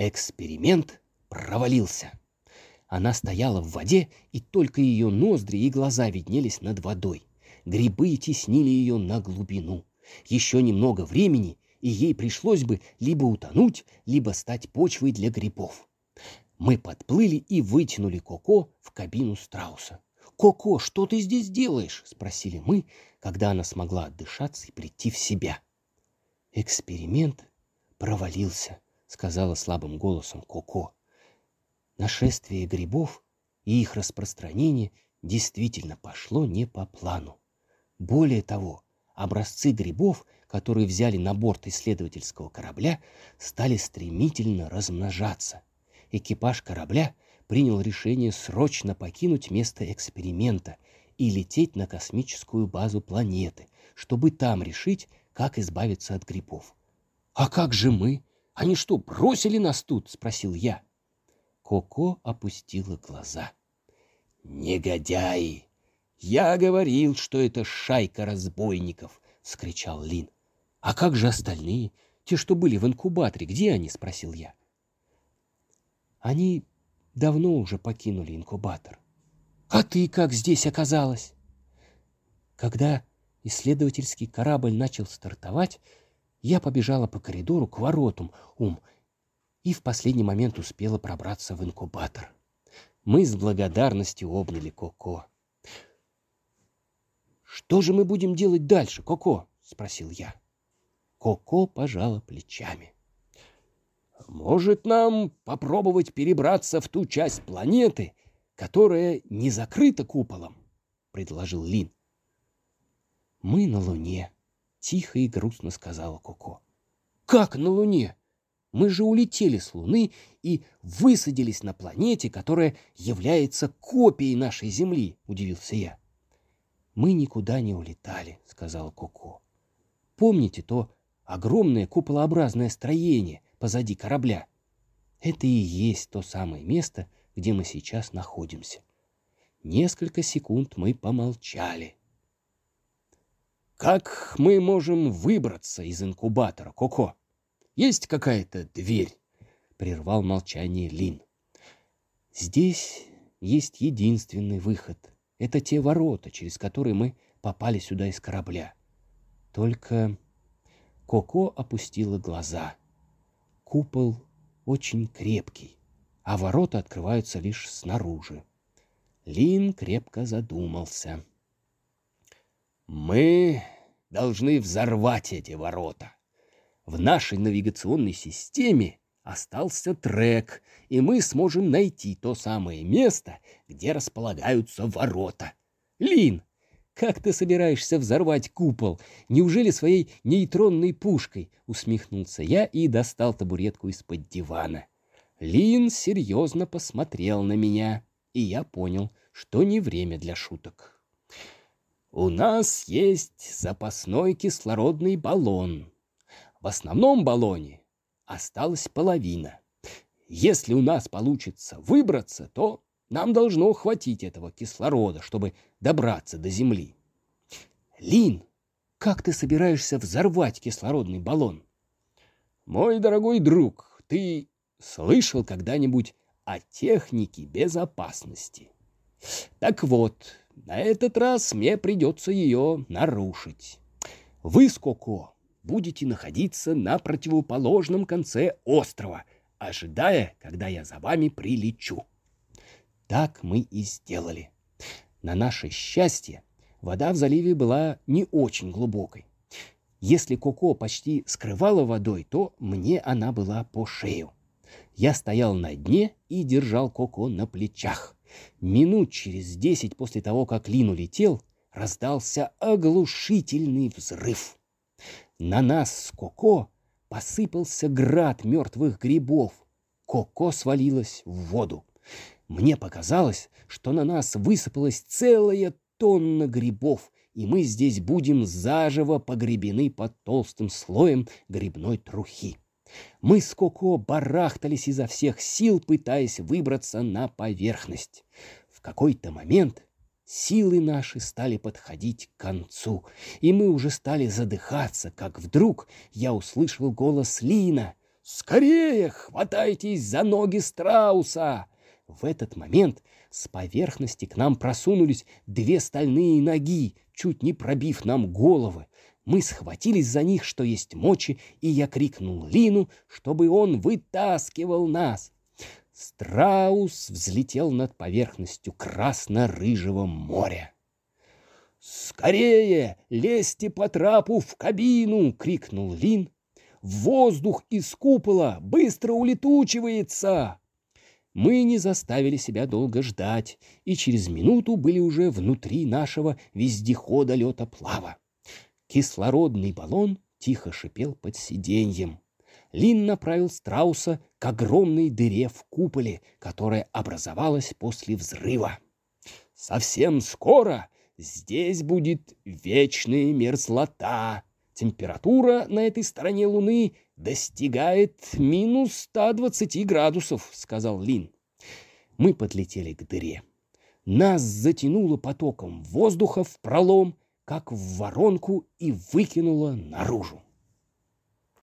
Эксперимент провалился. Она стояла в воде, и только ее ноздри и глаза виднелись над водой. Грибы теснили ее на глубину. Еще немного времени, и ей пришлось бы либо утонуть, либо стать почвой для грибов. Мы подплыли и вытянули Коко в кабину страуса. «Коко, что ты здесь делаешь?» — спросили мы, когда она смогла отдышаться и прийти в себя. «Эксперимент провалился», — сказала слабым голосом Коко. Нашествие грибов и их распространение действительно пошло не по плану. Более того, образцы грибов, которые взяли на борт исследовательского корабля, стали стремительно размножаться. Экипаж корабля принял решение срочно покинуть место эксперимента и лететь на космическую базу планеты, чтобы там решить, как избавиться от грибов. «А как же мы? Они что, бросили нас тут?» — спросил я. Коко опустила глаза. «Негодяи! Я говорил, что это шайка разбойников!» — скричал Лин. «А как же остальные? Те, что были в инкубаторе, где они?» — спросил я. «Они давно уже покинули инкубатор. А ты как здесь оказалась?» Когда исследовательский корабль начал стартовать, я побежала по коридору к воротам, ум, и в последний момент успела пробраться в инкубатор. Мы с благодарностью обняли Коко. «Что же мы будем делать дальше, Коко?» — спросил я. Коко пожала плечами. «Может, нам попробовать перебраться в ту часть планеты, которая не закрыта куполом?» — предложил Лин. «Мы на Луне», — тихо и грустно сказала Коко. «Как на Луне? Мы же улетели с Луны и высадились на планете, которая является копией нашей Земли, удивился я. Мы никуда не улетали, сказал Коко. Помните то огромное куполообразное строение позади корабля? Это и есть то самое место, где мы сейчас находимся. Несколько секунд мы помолчали. Как мы можем выбраться из инкубатора, Коко? Есть какая-то дверь?» — прервал молчание Лин. «Здесь есть единственный выход. Это те ворота, через которые мы попали сюда из корабля. Только Коко опустила глаза. Купол очень крепкий, а ворота открываются лишь снаружи. Лин крепко задумался. «Мы должны взорвать эти ворота», в нашей навигационной системе остался трек, и мы сможем найти то самое место, где располагаются ворота. Лин, как ты собираешься взорвать купол? Неужели своей нейтронной пушкой? Усмехнулся я и достал табуретку из-под дивана. Лин серьезно посмотрел на меня, и я понял, что не время для шуток. У нас есть запасной кислородный баллон, в основном баллоне осталась половина. Если у нас получится выбраться, то нам должно хватить этого кислорода, чтобы добраться до Земли. Лин, как ты собираешься взорвать кислородный баллон? Мой дорогой друг, ты слышал когда-нибудь о технике безопасности? Так вот, на этот раз мне придется ее нарушить. Вы, Скоко, будете находиться на противоположном конце острова, ожидая, когда я за вами прилечу. Так мы и сделали. На наше счастье, вода в заливе была не очень глубокой. Если Коко почти скрывала водой, то мне она была по шею. Я стоял на дне и держал Коко на плечах. Минут через десять после того, как Лин улетел, раздался оглушительный взрыв. На нас с Коко посыпался град мертвых грибов. Коко свалилась в воду. Мне показалось, что на нас высыпалась целая тонна грибов, и мы здесь будем заживо погребены под толстым слоем грибной трухи. Мы с Коко барахтались изо всех сил, пытаясь выбраться на поверхность. В какой-то момент Силы наши стали подходить к концу, и мы уже стали задыхаться, как вдруг я услышал голос Лина. «Скорее хватайтесь за ноги страуса!» В этот момент с поверхности к нам просунулись две стальные ноги, чуть не пробив нам головы. Мы схватились за них, что есть мочи, и я крикнул Лину, чтобы он вытаскивал нас. Страус взлетел над поверхностью красно-рыжего моря. «Скорее! Лезьте по трапу в кабину!» — крикнул Лин. «Воздух из купола быстро улетучивается!» Мы не заставили себя долго ждать, и через минуту были уже внутри нашего вездехода летоплава. Кислородный баллон тихо шипел под сиденьем. Лин направил страуса к огромной дыре в куполе, которая образовалась после взрыва. «Совсем скоро здесь будет вечная мерзлота. Температура на этой стороне Луны достигает минус 120 градусов», — сказал Лин. Мы подлетели к дыре. Нас затянуло потоком воздуха в пролом, как в воронку, и выкинуло наружу.